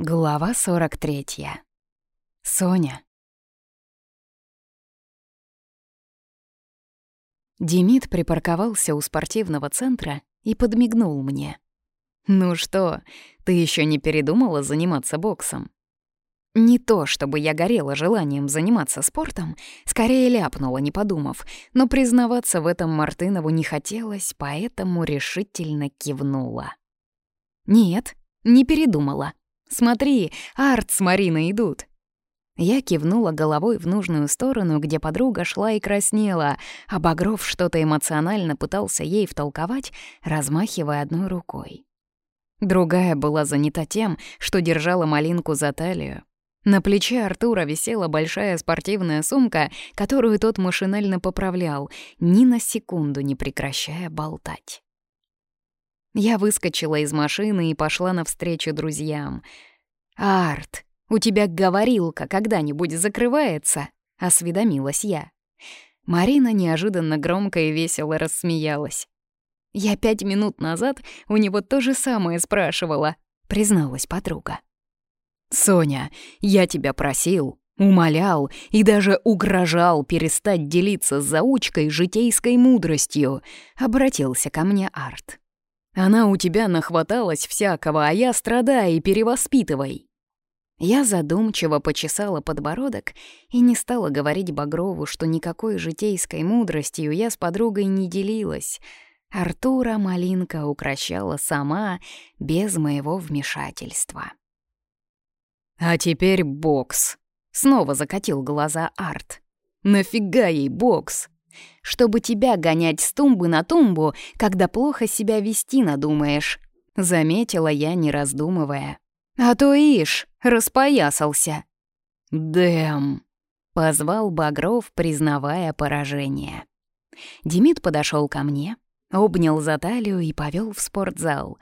Глава 43. Соня. Демид припарковался у спортивного центра и подмигнул мне. «Ну что, ты еще не передумала заниматься боксом?» Не то, чтобы я горела желанием заниматься спортом, скорее ляпнула, не подумав, но признаваться в этом Мартынову не хотелось, поэтому решительно кивнула. «Нет, не передумала», Смотри, Арт с Мариной идут!» Я кивнула головой в нужную сторону, где подруга шла и краснела, а Багров что-то эмоционально пытался ей втолковать, размахивая одной рукой. Другая была занята тем, что держала малинку за талию. На плече Артура висела большая спортивная сумка, которую тот машинально поправлял, ни на секунду не прекращая болтать. Я выскочила из машины и пошла навстречу друзьям. «Арт, у тебя говорилка когда-нибудь закрывается?» — осведомилась я. Марина неожиданно громко и весело рассмеялась. «Я пять минут назад у него то же самое спрашивала», — призналась подруга. «Соня, я тебя просил, умолял и даже угрожал перестать делиться с заучкой житейской мудростью», — обратился ко мне Арт. Она у тебя нахваталась всякого, а я страдай и перевоспитывай». Я задумчиво почесала подбородок и не стала говорить Багрову, что никакой житейской мудростью я с подругой не делилась. Артура малинка укращала сама, без моего вмешательства. «А теперь бокс!» — снова закатил глаза Арт. «Нафига ей бокс? чтобы тебя гонять с тумбы на тумбу, когда плохо себя вести надумаешь», — заметила я, не раздумывая. «А то ишь, распоясался». «Дэм», — позвал Багров, признавая поражение. Демид подошел ко мне, обнял за талию и повел в спортзал.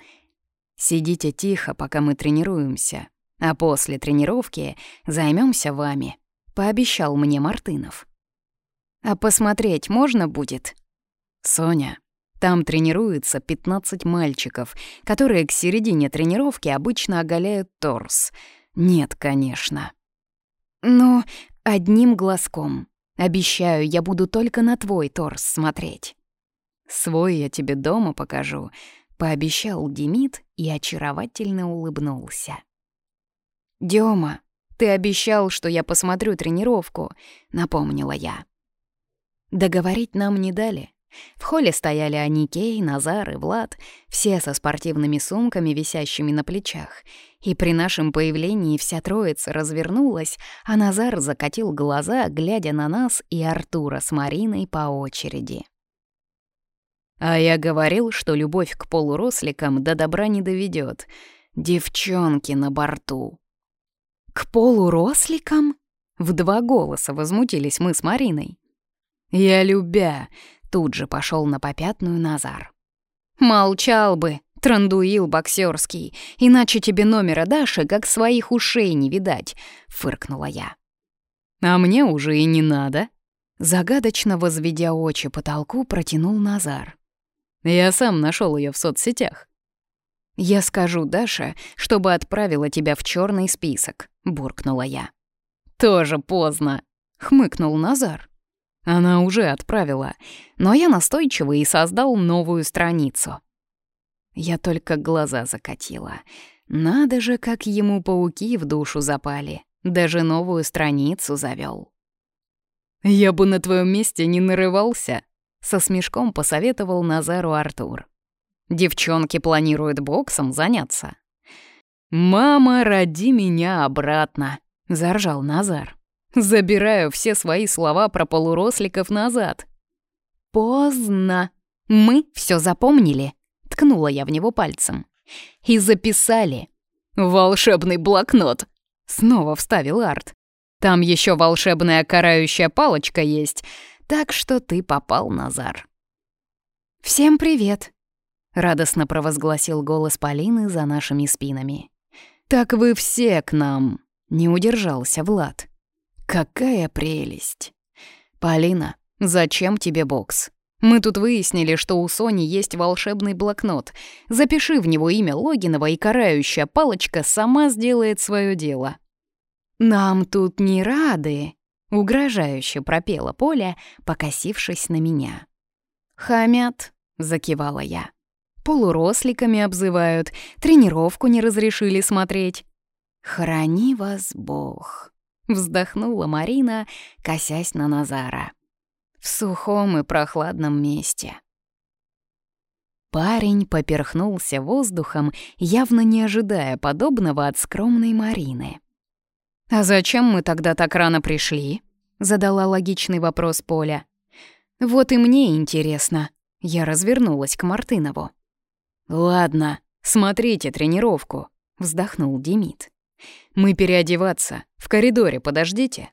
«Сидите тихо, пока мы тренируемся, а после тренировки займемся вами», — пообещал мне Мартынов. А посмотреть можно будет? Соня, там тренируется 15 мальчиков, которые к середине тренировки обычно оголяют торс. Нет, конечно. Но одним глазком. Обещаю, я буду только на твой торс смотреть. Свой я тебе дома покажу, пообещал Демид и очаровательно улыбнулся. Дёма, ты обещал, что я посмотрю тренировку, напомнила я. Договорить нам не дали. В холле стояли Аникей, Назар и Влад, все со спортивными сумками, висящими на плечах. И при нашем появлении вся троица развернулась, а Назар закатил глаза, глядя на нас и Артура с Мариной по очереди. «А я говорил, что любовь к полуросликам до добра не доведет. Девчонки на борту!» «К полуросликам?» В два голоса возмутились мы с Мариной. «Я любя!» Тут же пошел на попятную Назар. «Молчал бы!» «Трандуил боксерский, иначе тебе номера Даши как своих ушей не видать», — фыркнула я. «А мне уже и не надо», — загадочно возведя очи потолку, протянул Назар. «Я сам нашел ее в соцсетях». «Я скажу Даше, чтобы отправила тебя в черный список», — буркнула я. «Тоже поздно», — хмыкнул Назар. Она уже отправила, но я настойчиво и создал новую страницу. Я только глаза закатила. Надо же, как ему пауки в душу запали. Даже новую страницу завел. «Я бы на твоем месте не нарывался», — со смешком посоветовал Назару Артур. «Девчонки планируют боксом заняться». «Мама, роди меня обратно», — заржал Назар. Забираю все свои слова про полуросликов назад. «Поздно. Мы все запомнили», — ткнула я в него пальцем. «И записали». «Волшебный блокнот», — снова вставил Арт. «Там еще волшебная карающая палочка есть, так что ты попал, Назар». «Всем привет», — радостно провозгласил голос Полины за нашими спинами. «Так вы все к нам», — не удержался Влад. Какая прелесть! Полина, зачем тебе бокс? Мы тут выяснили, что у Сони есть волшебный блокнот. Запиши в него имя Логинова, и карающая палочка сама сделает свое дело. «Нам тут не рады», — угрожающе пропела Поля, покосившись на меня. «Хамят», — закивала я. «Полуросликами обзывают, тренировку не разрешили смотреть». «Храни вас Бог», Вздохнула Марина, косясь на Назара. В сухом и прохладном месте. Парень поперхнулся воздухом, явно не ожидая подобного от скромной Марины. «А зачем мы тогда так рано пришли?» — задала логичный вопрос Поля. «Вот и мне интересно». Я развернулась к Мартынову. «Ладно, смотрите тренировку», — вздохнул Демид. Мы переодеваться. В коридоре подождите».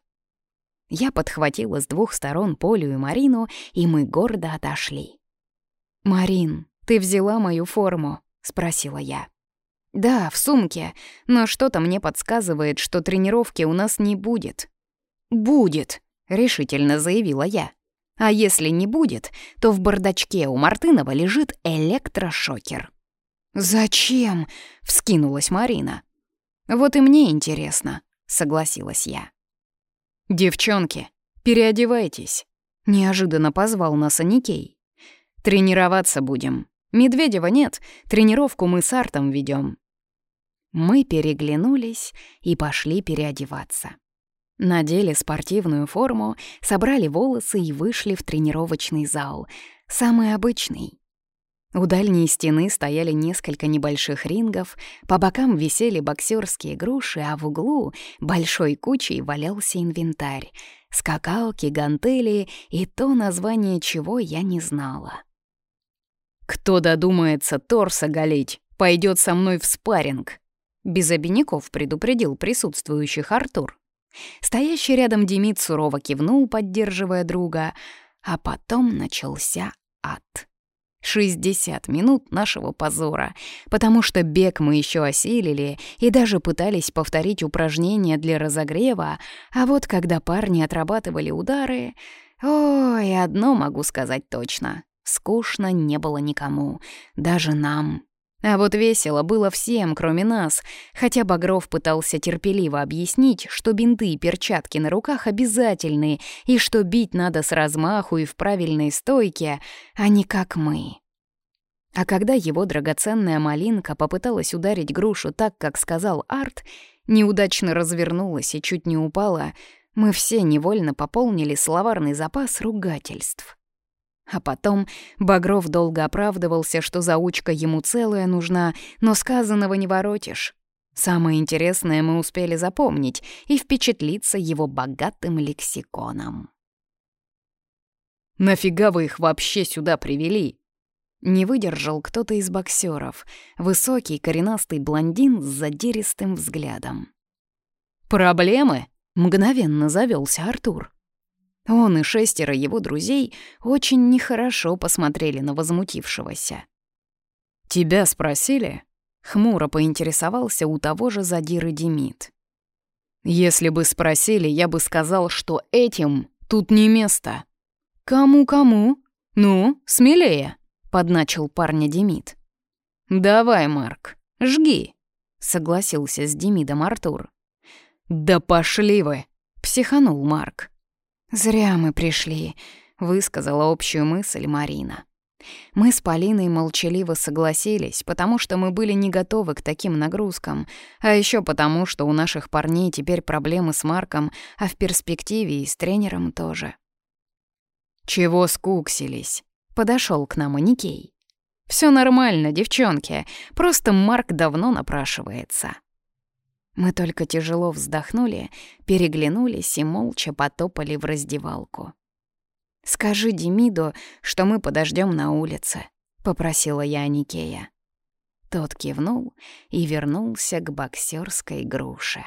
Я подхватила с двух сторон Полю и Марину, и мы гордо отошли. «Марин, ты взяла мою форму?» — спросила я. «Да, в сумке, но что-то мне подсказывает, что тренировки у нас не будет». «Будет», — решительно заявила я. «А если не будет, то в бардачке у Мартынова лежит электрошокер». «Зачем?» — вскинулась Марина. «Вот и мне интересно», — согласилась я. «Девчонки, переодевайтесь», — неожиданно позвал нас Аникей. «Тренироваться будем. Медведева нет, тренировку мы с Артом ведем. Мы переглянулись и пошли переодеваться. Надели спортивную форму, собрали волосы и вышли в тренировочный зал. Самый обычный, у дальней стены стояли несколько небольших рингов, по бокам висели боксерские груши, а в углу большой кучей валялся инвентарь — скакалки, гантели и то название чего я не знала. «Кто додумается торса галить, пойдет со мной в спарринг!» Без обиняков предупредил присутствующих Артур. Стоящий рядом Демид сурово кивнул, поддерживая друга, а потом начался ад. 60 минут нашего позора, потому что бег мы еще осилили и даже пытались повторить упражнения для разогрева, а вот когда парни отрабатывали удары... Ой, одно могу сказать точно. Скучно не было никому, даже нам, а вот весело было всем, кроме нас, хотя Багров пытался терпеливо объяснить, что бинты и перчатки на руках обязательны и что бить надо с размаху и в правильной стойке, а не как мы. А когда его драгоценная малинка попыталась ударить грушу так, как сказал Арт, неудачно развернулась и чуть не упала, мы все невольно пополнили словарный запас ругательств. А потом Багров долго оправдывался, что заучка ему целая нужна, но сказанного не воротишь. Самое интересное мы успели запомнить и впечатлиться его богатым лексиконом. «Нафига вы их вообще сюда привели?» Не выдержал кто-то из боксеров, высокий коренастый блондин с задиристым взглядом. «Проблемы?» — мгновенно завелся Артур. Он и шестеро его друзей очень нехорошо посмотрели на возмутившегося. «Тебя спросили?» — хмуро поинтересовался у того же задиры Демид. «Если бы спросили, я бы сказал, что этим тут не место». «Кому-кому? Ну, смелее!» — подначил парня Демид. «Давай, Марк, жги!» — согласился с Демидом Артур. «Да пошли вы!» — психанул Марк. «Зря мы пришли», — высказала общую мысль Марина. Мы с Полиной молчаливо согласились, потому что мы были не готовы к таким нагрузкам, а еще потому, что у наших парней теперь проблемы с Марком, а в перспективе и с тренером тоже. «Чего скуксились?» — подошел к нам Аникей. Все нормально, девчонки, просто Марк давно напрашивается». Мы только тяжело вздохнули, переглянулись и молча потопали в раздевалку. «Скажи Демидо, что мы подождем на улице», — попросила я Аникея. Тот кивнул и вернулся к боксерской груше.